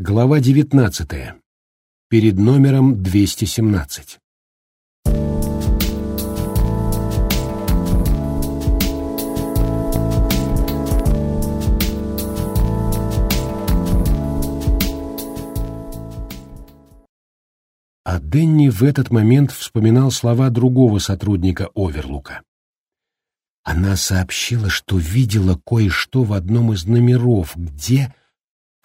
Глава 19. Перед номером 217. А Денни в этот момент вспоминал слова другого сотрудника Оверлука. Она сообщила, что видела кое-что в одном из номеров, где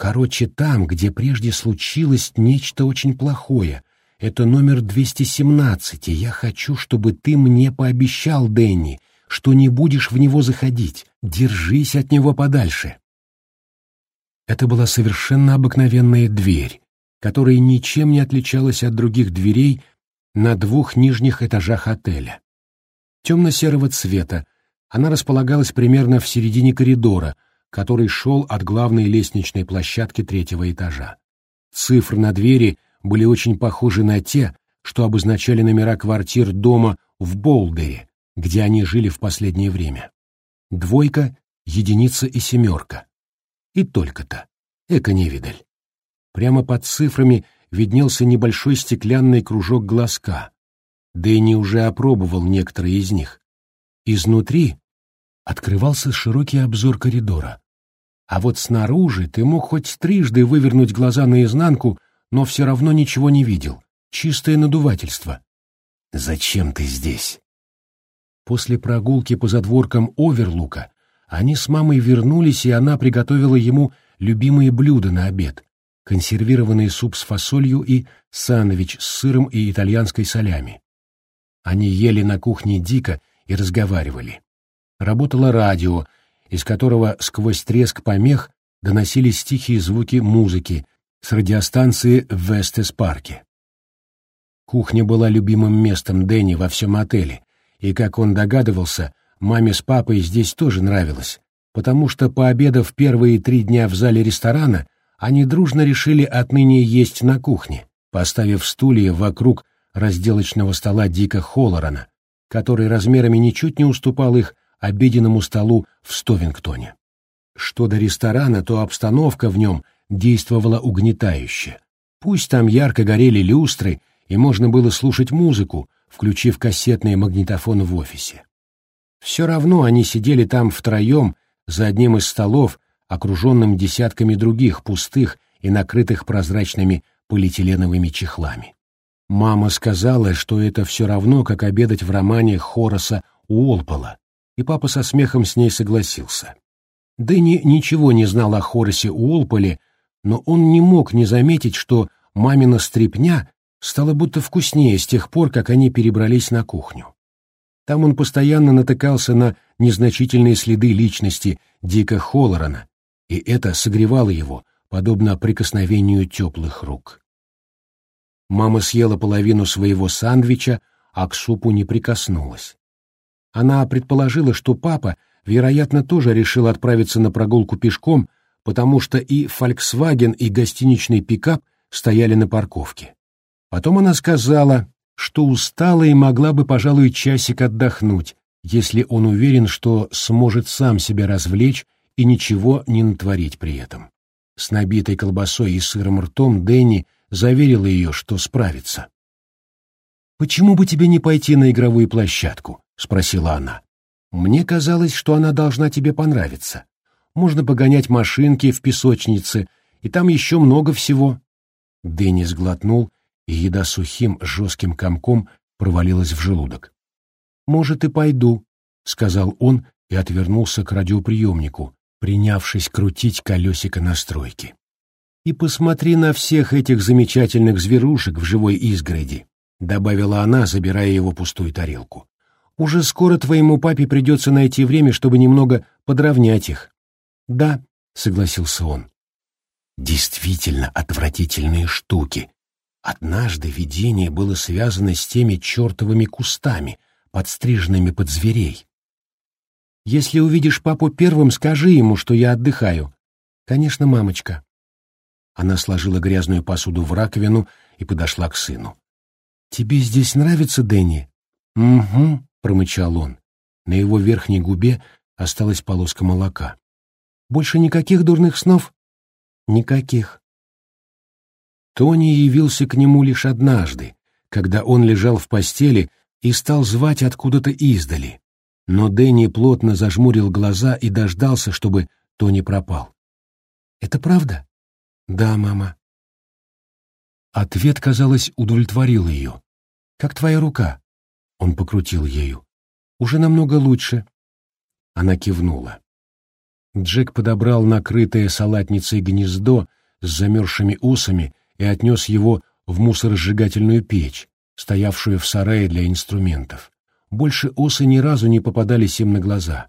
Короче, там, где прежде случилось нечто очень плохое. Это номер 217, и я хочу, чтобы ты мне пообещал, Дэнни, что не будешь в него заходить. Держись от него подальше. Это была совершенно обыкновенная дверь, которая ничем не отличалась от других дверей на двух нижних этажах отеля. Темно-серого цвета, она располагалась примерно в середине коридора — который шел от главной лестничной площадки третьего этажа. Цифры на двери были очень похожи на те, что обозначали номера квартир дома в Болдере, где они жили в последнее время. Двойка, единица и семерка. И только-то. Эко-невидаль. Прямо под цифрами виднелся небольшой стеклянный кружок глазка. Дэнни уже опробовал некоторые из них. Изнутри открывался широкий обзор коридора. А вот снаружи ты мог хоть трижды вывернуть глаза наизнанку, но все равно ничего не видел. Чистое надувательство. «Зачем ты здесь?» После прогулки по задворкам Оверлука они с мамой вернулись, и она приготовила ему любимые блюда на обед — консервированный суп с фасолью и сандвич с сыром и итальянской солями. Они ели на кухне дико и разговаривали. Работало радио, из которого сквозь треск помех доносились тихие звуки музыки с радиостанции в Вестес-парке. Кухня была любимым местом Дэнни во всем отеле, и, как он догадывался, маме с папой здесь тоже нравилось, потому что, пообедав первые три дня в зале ресторана, они дружно решили отныне есть на кухне, поставив стулья вокруг разделочного стола Дика Холлорана, который размерами ничуть не уступал их обеденному столу в Стовингтоне. Что до ресторана, то обстановка в нем действовала угнетающе. Пусть там ярко горели люстры, и можно было слушать музыку, включив кассетный магнитофон в офисе. Все равно они сидели там втроем за одним из столов, окруженным десятками других пустых и накрытых прозрачными полиэтиленовыми чехлами. Мама сказала, что это все равно, как обедать в романе Хораса Уолпола, и папа со смехом с ней согласился. Дэнни ничего не знал о Хорсе Уолполе, но он не мог не заметить, что мамина стрепня стала будто вкуснее с тех пор, как они перебрались на кухню. Там он постоянно натыкался на незначительные следы личности Дика Холлорана, и это согревало его, подобно прикосновению теплых рук. Мама съела половину своего сандвича, а к супу не прикоснулась. Она предположила, что папа, вероятно, тоже решил отправиться на прогулку пешком, потому что и «Фольксваген», и гостиничный пикап стояли на парковке. Потом она сказала, что устала и могла бы, пожалуй, часик отдохнуть, если он уверен, что сможет сам себя развлечь и ничего не натворить при этом. С набитой колбасой и сыром ртом Дэнни заверила ее, что справится. «Почему бы тебе не пойти на игровую площадку?» — спросила она. «Мне казалось, что она должна тебе понравиться. Можно погонять машинки в песочнице, и там еще много всего». Деннис глотнул, и еда сухим, жестким комком провалилась в желудок. «Может, и пойду», — сказал он и отвернулся к радиоприемнику, принявшись крутить колесико настройки. «И посмотри на всех этих замечательных зверушек в живой изгороди», — добавила она, забирая его пустую тарелку. Уже скоро твоему папе придется найти время, чтобы немного подровнять их. Да, согласился он. Действительно отвратительные штуки. Однажды видение было связано с теми чертовыми кустами, подстриженными под зверей. Если увидишь папу первым, скажи ему, что я отдыхаю. Конечно, мамочка. Она сложила грязную посуду в раковину и подошла к сыну. Тебе здесь нравится, Дэнни? Угу, промычал он. На его верхней губе осталась полоска молока. «Больше никаких дурных снов?» «Никаких». Тони явился к нему лишь однажды, когда он лежал в постели и стал звать откуда-то издали. Но Дэнни плотно зажмурил глаза и дождался, чтобы Тони пропал. «Это правда?» «Да, мама». Ответ, казалось, удовлетворил ее. «Как твоя рука?» Он покрутил ею. «Уже намного лучше». Она кивнула. Джек подобрал накрытое салатницей гнездо с замерзшими усами и отнес его в мусоросжигательную печь, стоявшую в сарае для инструментов. Больше осы ни разу не попадались им на глаза.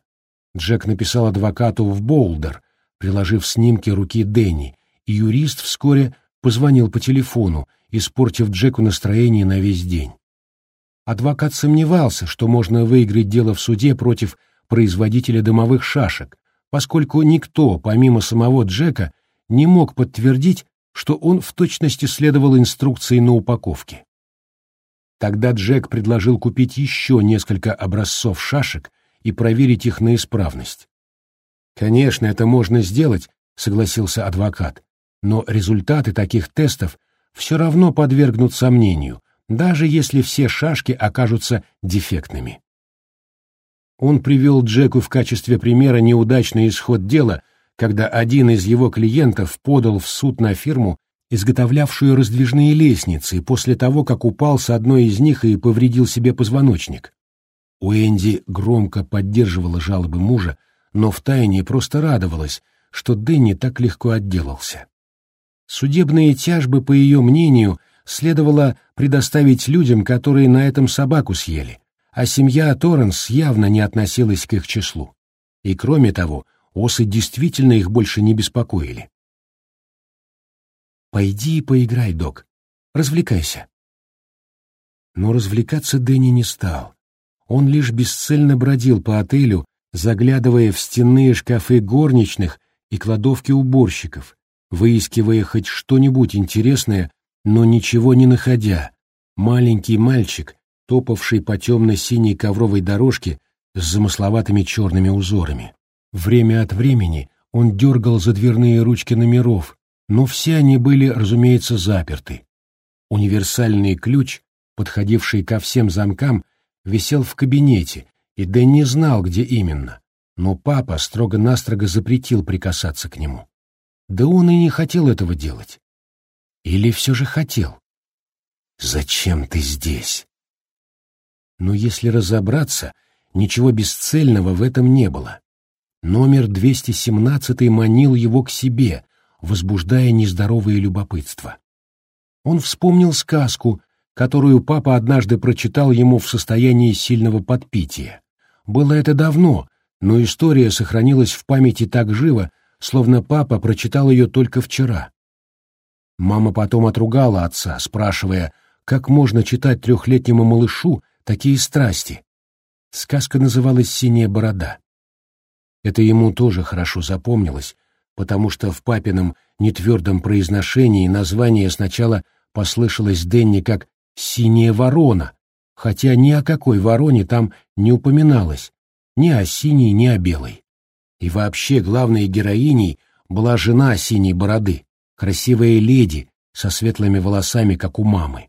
Джек написал адвокату в Боулдер, приложив снимки руки Дэнни, и юрист вскоре позвонил по телефону, испортив Джеку настроение на весь день. Адвокат сомневался, что можно выиграть дело в суде против производителя дымовых шашек, поскольку никто, помимо самого Джека, не мог подтвердить, что он в точности следовал инструкции на упаковке. Тогда Джек предложил купить еще несколько образцов шашек и проверить их на исправность. «Конечно, это можно сделать», — согласился адвокат, «но результаты таких тестов все равно подвергнут сомнению, даже если все шашки окажутся дефектными». Он привел Джеку в качестве примера неудачный исход дела, когда один из его клиентов подал в суд на фирму, изготовлявшую раздвижные лестницы, после того, как упал с одной из них и повредил себе позвоночник. Уэнди громко поддерживала жалобы мужа, но втайне просто радовалась, что Дэнни так легко отделался. Судебные тяжбы, по ее мнению, следовало предоставить людям, которые на этом собаку съели, а семья Торренс явно не относилась к их числу. И кроме того, осы действительно их больше не беспокоили. «Пойди и поиграй, док. Развлекайся». Но развлекаться Дэнни не стал. Он лишь бесцельно бродил по отелю, заглядывая в стенные шкафы горничных и кладовки уборщиков, выискивая хоть что-нибудь интересное, но ничего не находя. Маленький мальчик, топавший по темно-синей ковровой дорожке с замысловатыми черными узорами. Время от времени он дергал за дверные ручки номеров, но все они были, разумеется, заперты. Универсальный ключ, подходивший ко всем замкам, висел в кабинете, и Дэн не знал, где именно, но папа строго-настрого запретил прикасаться к нему. Да он и не хотел этого делать. Или все же хотел? «Зачем ты здесь?» Но если разобраться, ничего бесцельного в этом не было. Номер 217 манил его к себе, возбуждая нездоровое любопытство. Он вспомнил сказку, которую папа однажды прочитал ему в состоянии сильного подпития. Было это давно, но история сохранилась в памяти так живо, словно папа прочитал ее только вчера. Мама потом отругала отца, спрашивая, как можно читать трехлетнему малышу такие страсти. Сказка называлась «Синяя борода». Это ему тоже хорошо запомнилось, потому что в папином нетвердом произношении название сначала послышалось Денни как «синяя ворона», хотя ни о какой вороне там не упоминалось, ни о синей, ни о белой. И вообще главной героиней была жена синей бороды, красивая леди со светлыми волосами, как у мамы.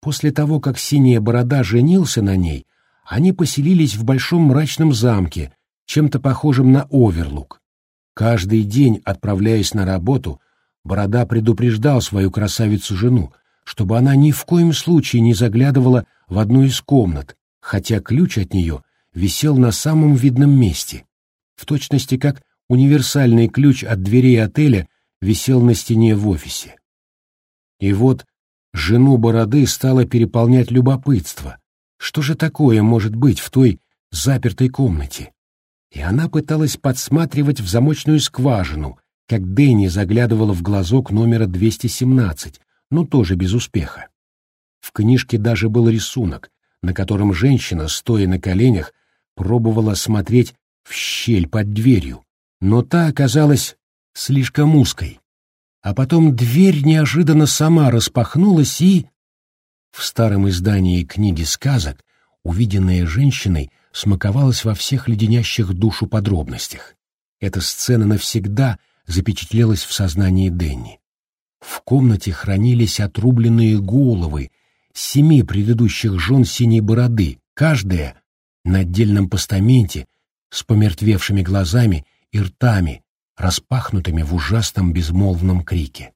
После того, как Синяя Борода женился на ней, они поселились в большом мрачном замке, чем-то похожем на Оверлук. Каждый день, отправляясь на работу, Борода предупреждал свою красавицу-жену, чтобы она ни в коем случае не заглядывала в одну из комнат, хотя ключ от нее висел на самом видном месте, в точности как универсальный ключ от дверей отеля висел на стене в офисе. И вот Жену Бороды стало переполнять любопытство. Что же такое может быть в той запертой комнате? И она пыталась подсматривать в замочную скважину, как Дэнни заглядывала в глазок номера 217, но тоже без успеха. В книжке даже был рисунок, на котором женщина, стоя на коленях, пробовала смотреть в щель под дверью, но та оказалась слишком узкой а потом дверь неожиданно сама распахнулась и... В старом издании книги сказок увиденная женщиной смаковалась во всех леденящих душу подробностях. Эта сцена навсегда запечатлелась в сознании Денни. В комнате хранились отрубленные головы семи предыдущих жен синей бороды, каждая на отдельном постаменте с помертвевшими глазами и ртами, распахнутыми в ужасном безмолвном крике.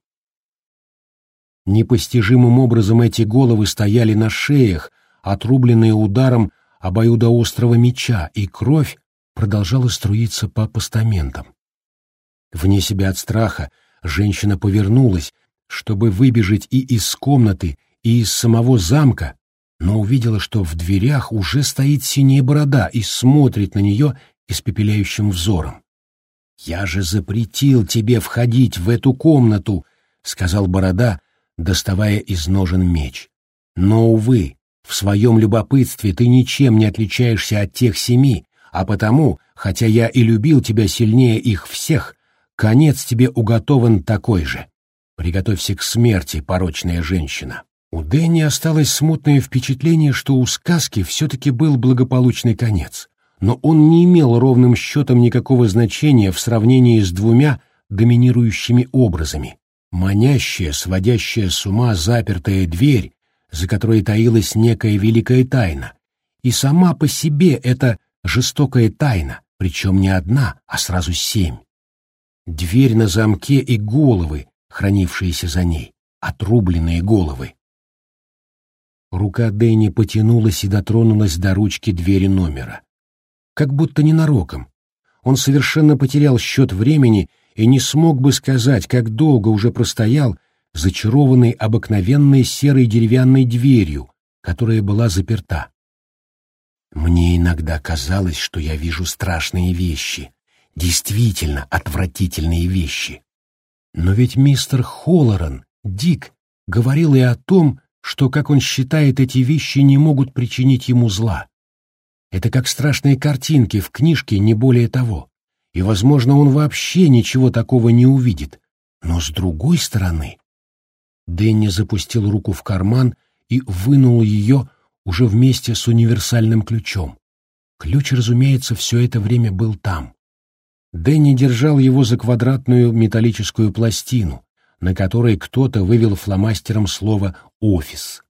Непостижимым образом эти головы стояли на шеях, отрубленные ударом обоюдоострого меча, и кровь продолжала струиться по постаментам. Вне себя от страха женщина повернулась, чтобы выбежать и из комнаты, и из самого замка, но увидела, что в дверях уже стоит синяя борода и смотрит на нее испепеляющим взором. «Я же запретил тебе входить в эту комнату», — сказал борода, доставая из ножен меч. «Но, увы, в своем любопытстве ты ничем не отличаешься от тех семи, а потому, хотя я и любил тебя сильнее их всех, конец тебе уготован такой же. Приготовься к смерти, порочная женщина». У Дэнни осталось смутное впечатление, что у сказки все-таки был благополучный конец, но он не имел ровным счетом никакого значения в сравнении с двумя доминирующими образами. Манящая, сводящая с ума запертая дверь, за которой таилась некая великая тайна, и сама по себе эта жестокая тайна, причем не одна, а сразу семь. Дверь на замке и головы, хранившиеся за ней, отрубленные головы. Рука Дэнни потянулась и дотронулась до ручки двери номера. Как будто ненароком. Он совершенно потерял счет времени и не смог бы сказать, как долго уже простоял, зачарованный обыкновенной серой деревянной дверью, которая была заперта. Мне иногда казалось, что я вижу страшные вещи, действительно отвратительные вещи. Но ведь мистер Холлоран, Дик, говорил и о том, что, как он считает, эти вещи не могут причинить ему зла. Это как страшные картинки в книжке, не более того. И, возможно, он вообще ничего такого не увидит. Но с другой стороны... Дэнни запустил руку в карман и вынул ее уже вместе с универсальным ключом. Ключ, разумеется, все это время был там. Дэнни держал его за квадратную металлическую пластину, на которой кто-то вывел фломастером слово «офис».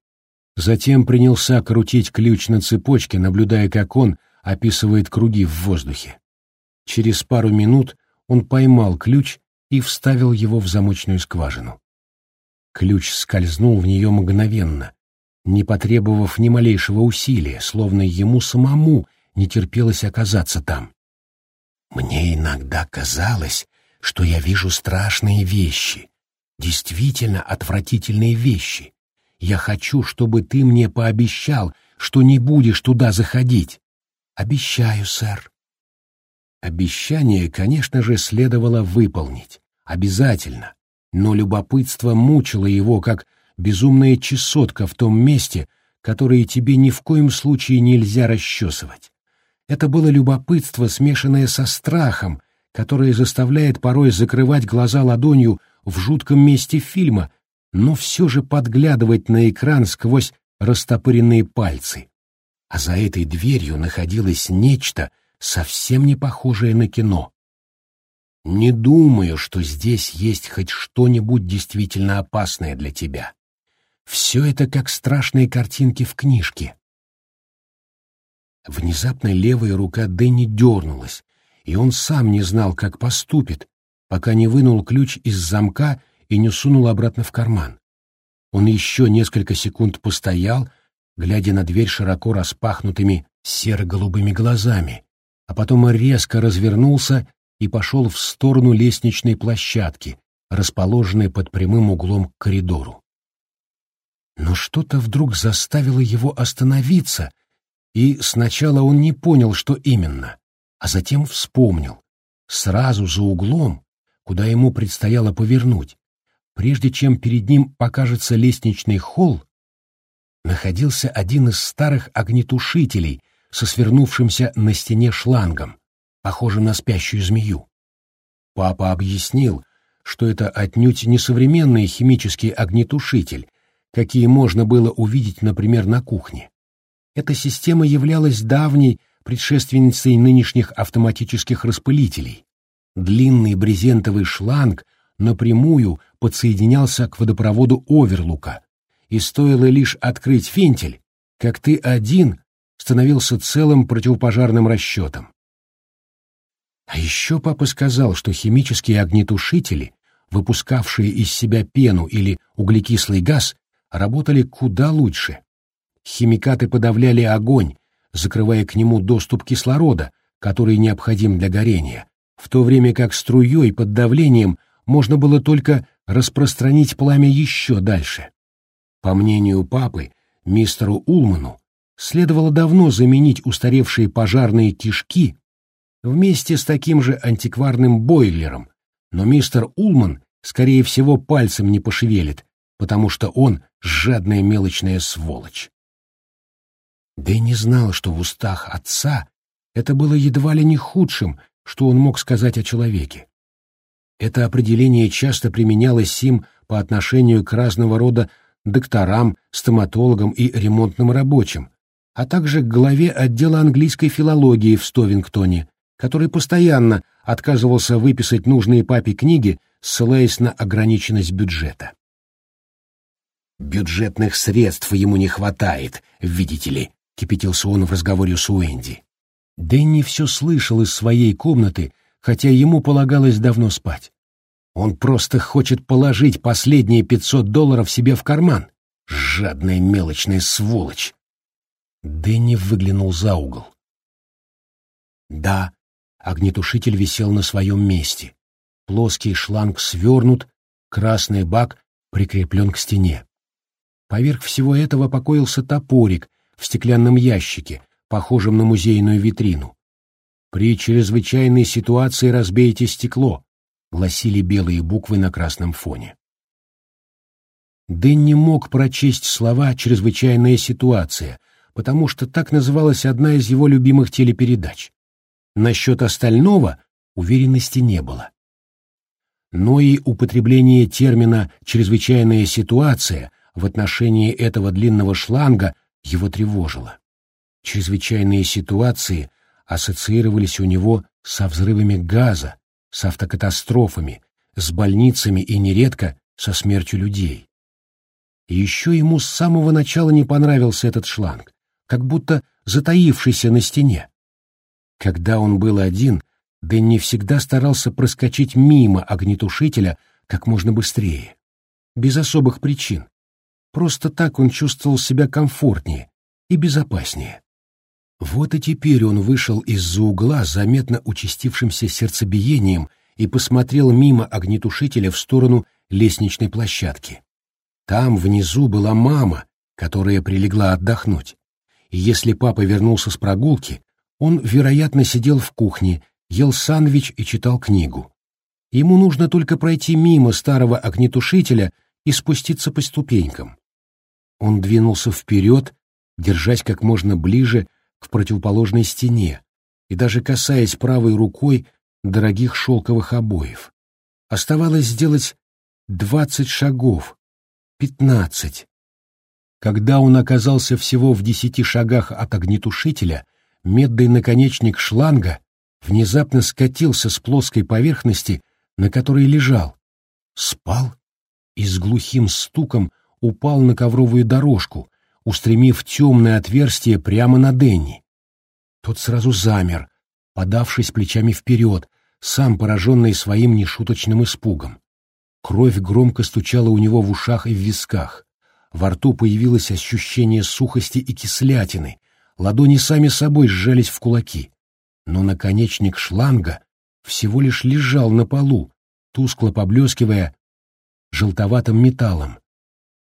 Затем принялся крутить ключ на цепочке, наблюдая, как он описывает круги в воздухе. Через пару минут он поймал ключ и вставил его в замочную скважину. Ключ скользнул в нее мгновенно, не потребовав ни малейшего усилия, словно ему самому не терпелось оказаться там. «Мне иногда казалось, что я вижу страшные вещи», действительно отвратительные вещи. Я хочу, чтобы ты мне пообещал, что не будешь туда заходить. Обещаю, сэр. Обещание, конечно же, следовало выполнить. Обязательно. Но любопытство мучило его, как безумная чесотка в том месте, которое тебе ни в коем случае нельзя расчесывать. Это было любопытство, смешанное со страхом, которое заставляет порой закрывать глаза ладонью в жутком месте фильма, но все же подглядывать на экран сквозь растопыренные пальцы. А за этой дверью находилось нечто, совсем не похожее на кино. Не думаю, что здесь есть хоть что-нибудь действительно опасное для тебя. Все это как страшные картинки в книжке. Внезапно левая рука Дэнни дернулась, и он сам не знал, как поступит, пока не вынул ключ из замка и не сунул обратно в карман. Он еще несколько секунд постоял, глядя на дверь широко распахнутыми серо-голубыми глазами, а потом резко развернулся и пошел в сторону лестничной площадки, расположенной под прямым углом к коридору. Но что-то вдруг заставило его остановиться, и сначала он не понял, что именно, а затем вспомнил. Сразу за углом куда ему предстояло повернуть, прежде чем перед ним покажется лестничный холл, находился один из старых огнетушителей со свернувшимся на стене шлангом, похожим на спящую змею. Папа объяснил, что это отнюдь не современный химический огнетушитель, какие можно было увидеть, например, на кухне. Эта система являлась давней предшественницей нынешних автоматических распылителей, Длинный брезентовый шланг напрямую подсоединялся к водопроводу Оверлука, и стоило лишь открыть фентиль, как ты один становился целым противопожарным расчетом. А еще папа сказал, что химические огнетушители, выпускавшие из себя пену или углекислый газ, работали куда лучше. Химикаты подавляли огонь, закрывая к нему доступ кислорода, который необходим для горения, в то время как струей под давлением можно было только распространить пламя еще дальше. По мнению папы, мистеру Улману следовало давно заменить устаревшие пожарные кишки вместе с таким же антикварным бойлером, но мистер Улман, скорее всего, пальцем не пошевелит, потому что он жадная мелочная сволочь. Дэнни знал, что в устах отца это было едва ли не худшим, что он мог сказать о человеке. Это определение часто применялось им по отношению к разного рода докторам, стоматологам и ремонтным рабочим, а также к главе отдела английской филологии в Стовингтоне, который постоянно отказывался выписать нужные папе книги, ссылаясь на ограниченность бюджета. «Бюджетных средств ему не хватает, видите ли», — кипятился он в разговоре с Уэнди. Дэнни все слышал из своей комнаты, хотя ему полагалось давно спать. Он просто хочет положить последние пятьсот долларов себе в карман. Жадная мелочная сволочь. Дэнни выглянул за угол. Да, огнетушитель висел на своем месте. Плоский шланг свернут, красный бак прикреплен к стене. Поверх всего этого покоился топорик в стеклянном ящике, похожем на музейную витрину. «При чрезвычайной ситуации разбейте стекло», — гласили белые буквы на красном фоне. Дэн не мог прочесть слова «чрезвычайная ситуация», потому что так называлась одна из его любимых телепередач. Насчет остального уверенности не было. Но и употребление термина «чрезвычайная ситуация» в отношении этого длинного шланга его тревожило. Чрезвычайные ситуации ассоциировались у него со взрывами газа, с автокатастрофами, с больницами и нередко со смертью людей. Еще ему с самого начала не понравился этот шланг как будто затаившийся на стене. Когда он был один, Дэнни всегда старался проскочить мимо огнетушителя как можно быстрее, без особых причин. Просто так он чувствовал себя комфортнее и безопаснее. Вот и теперь он вышел из-за угла заметно участившимся сердцебиением и посмотрел мимо огнетушителя в сторону лестничной площадки. Там внизу была мама, которая прилегла отдохнуть и если папа вернулся с прогулки, он, вероятно, сидел в кухне, ел сандвич и читал книгу. Ему нужно только пройти мимо старого огнетушителя и спуститься по ступенькам. Он двинулся вперед, держась как можно ближе к противоположной стене и даже касаясь правой рукой дорогих шелковых обоев. Оставалось сделать двадцать шагов, пятнадцать, когда он оказался всего в десяти шагах от огнетушителя, медный наконечник шланга внезапно скатился с плоской поверхности, на которой лежал, спал и с глухим стуком упал на ковровую дорожку, устремив темное отверстие прямо на Денни. Тот сразу замер, подавшись плечами вперед, сам пораженный своим нешуточным испугом. Кровь громко стучала у него в ушах и в висках. Во рту появилось ощущение сухости и кислятины, ладони сами собой сжались в кулаки. Но наконечник шланга всего лишь лежал на полу, тускло поблескивая желтоватым металлом.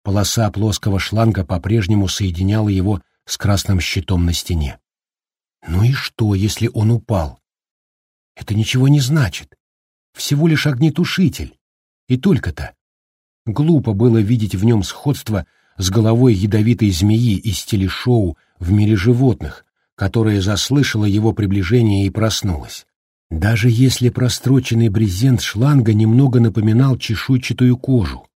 Полоса плоского шланга по-прежнему соединяла его с красным щитом на стене. Ну и что, если он упал? Это ничего не значит. Всего лишь огнетушитель. И только-то. Глупо было видеть в нем сходство с головой ядовитой змеи из телешоу в мире животных, которая заслышала его приближение и проснулась. Даже если простроченный брезент шланга немного напоминал чешуйчатую кожу.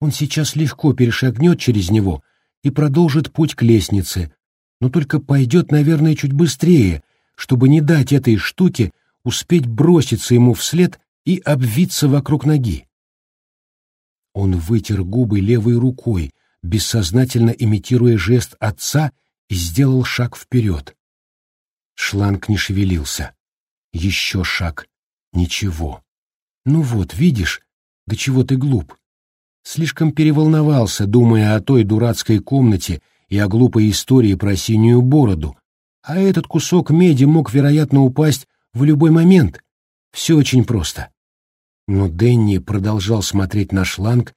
Он сейчас легко перешагнет через него и продолжит путь к лестнице, но только пойдет, наверное, чуть быстрее, чтобы не дать этой штуке успеть броситься ему вслед и обвиться вокруг ноги. Он вытер губы левой рукой, бессознательно имитируя жест отца, и сделал шаг вперед. Шланг не шевелился. Еще шаг. Ничего. Ну вот, видишь, до чего ты глуп. Слишком переволновался, думая о той дурацкой комнате и о глупой истории про синюю бороду, а этот кусок меди мог, вероятно, упасть в любой момент. Все очень просто. Но Дэнни продолжал смотреть на шланг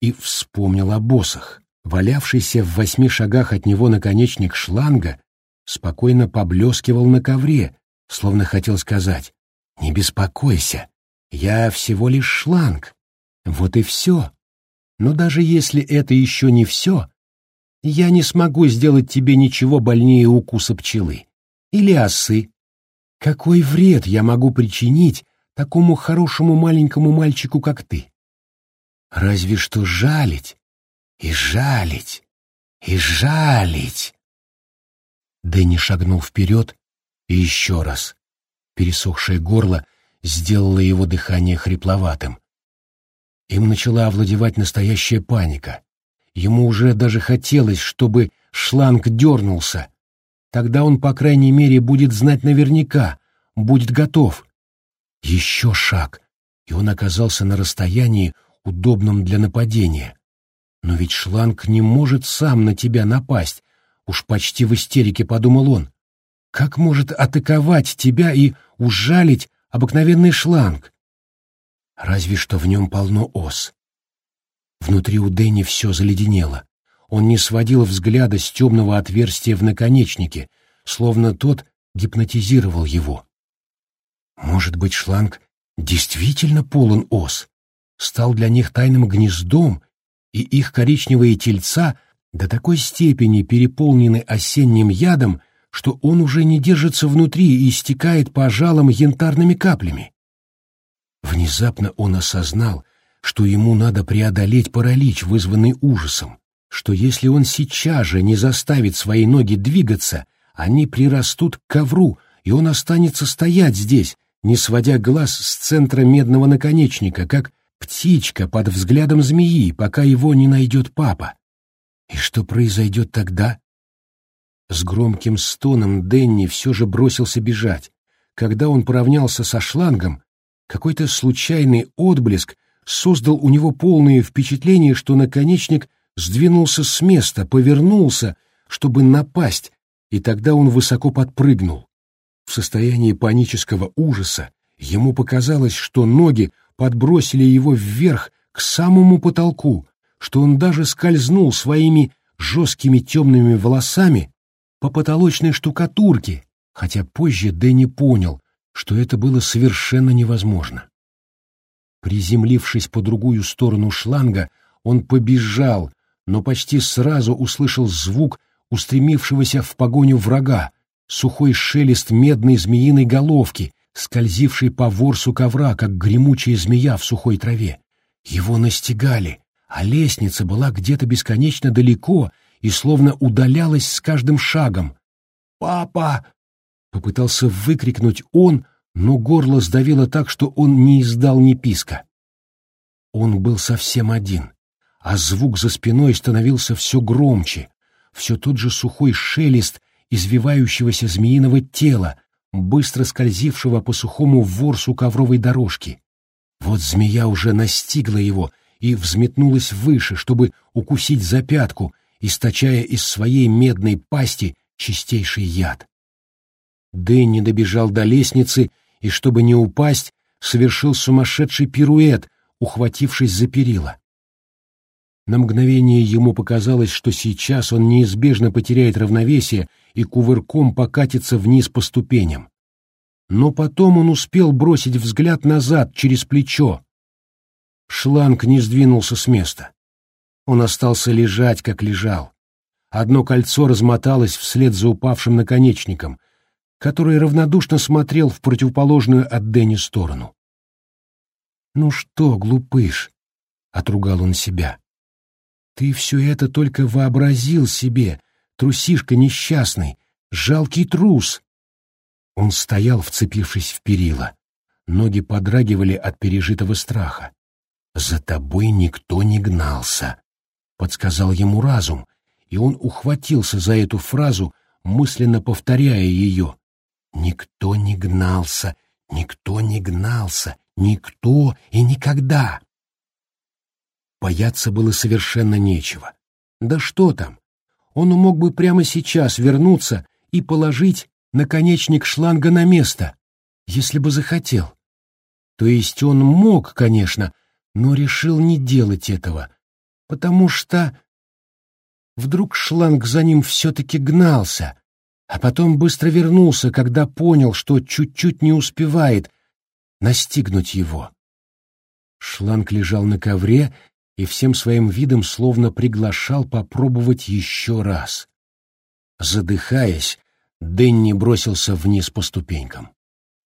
и вспомнил о боссах. Валявшийся в восьми шагах от него наконечник шланга спокойно поблескивал на ковре, словно хотел сказать «Не беспокойся, я всего лишь шланг. Вот и все. Но даже если это еще не все, я не смогу сделать тебе ничего больнее укуса пчелы или осы. Какой вред я могу причинить такому хорошему маленькому мальчику, как ты? Разве что жалить и жалить и жалить. Дэнни шагнул вперед и еще раз. Пересохшее горло сделало его дыхание хрипловатым. Им начала овладевать настоящая паника. Ему уже даже хотелось, чтобы шланг дернулся. Тогда он, по крайней мере, будет знать наверняка, будет готов. Еще шаг, и он оказался на расстоянии, удобном для нападения. Но ведь шланг не может сам на тебя напасть, уж почти в истерике подумал он. Как может атаковать тебя и ужалить обыкновенный шланг? Разве что в нем полно ос. Внутри у Дэнни все заледенело. Он не сводил взгляда с темного отверстия в наконечнике, словно тот гипнотизировал его. Может быть, шланг действительно полон ос, стал для них тайным гнездом, и их коричневые тельца до такой степени переполнены осенним ядом, что он уже не держится внутри и истекает по жалам янтарными каплями. Внезапно он осознал, что ему надо преодолеть паралич, вызванный ужасом, что если он сейчас же не заставит свои ноги двигаться, они прирастут к ковру, и он останется стоять здесь, не сводя глаз с центра медного наконечника, как птичка под взглядом змеи, пока его не найдет папа. И что произойдет тогда? С громким стоном Денни все же бросился бежать. Когда он поравнялся со шлангом, какой-то случайный отблеск создал у него полное впечатление, что наконечник сдвинулся с места, повернулся, чтобы напасть, и тогда он высоко подпрыгнул. В состоянии панического ужаса ему показалось, что ноги подбросили его вверх к самому потолку, что он даже скользнул своими жесткими темными волосами по потолочной штукатурке, хотя позже Дэнни понял, что это было совершенно невозможно. Приземлившись по другую сторону шланга, он побежал, но почти сразу услышал звук устремившегося в погоню врага, сухой шелест медной змеиной головки, скользивший по ворсу ковра, как гремучая змея в сухой траве. Его настигали, а лестница была где-то бесконечно далеко и словно удалялась с каждым шагом. «Папа!» — попытался выкрикнуть он, но горло сдавило так, что он не издал ни писка. Он был совсем один, а звук за спиной становился все громче, все тот же сухой шелест извивающегося змеиного тела, быстро скользившего по сухому ворсу ковровой дорожки. Вот змея уже настигла его и взметнулась выше, чтобы укусить за пятку, источая из своей медной пасти чистейший яд. Дэнни добежал до лестницы и, чтобы не упасть, совершил сумасшедший пируэт, ухватившись за перила. На мгновение ему показалось, что сейчас он неизбежно потеряет равновесие и кувырком покатится вниз по ступеням. Но потом он успел бросить взгляд назад, через плечо. Шланг не сдвинулся с места. Он остался лежать, как лежал. Одно кольцо размоталось вслед за упавшим наконечником, который равнодушно смотрел в противоположную от Дэнни сторону. «Ну что, глупыш?» — отругал он себя. «Ты все это только вообразил себе, трусишка несчастный, жалкий трус!» Он стоял, вцепившись в перила, Ноги подрагивали от пережитого страха. «За тобой никто не гнался», — подсказал ему разум, и он ухватился за эту фразу, мысленно повторяя ее. «Никто не гнался, никто не гнался, никто и никогда». Бояться было совершенно нечего. Да что там? Он мог бы прямо сейчас вернуться и положить наконечник шланга на место, если бы захотел. То есть он мог, конечно, но решил не делать этого, потому что вдруг шланг за ним все-таки гнался, а потом быстро вернулся, когда понял, что чуть-чуть не успевает настигнуть его. Шланг лежал на ковре и всем своим видом словно приглашал попробовать еще раз. Задыхаясь, Дэнни бросился вниз по ступенькам.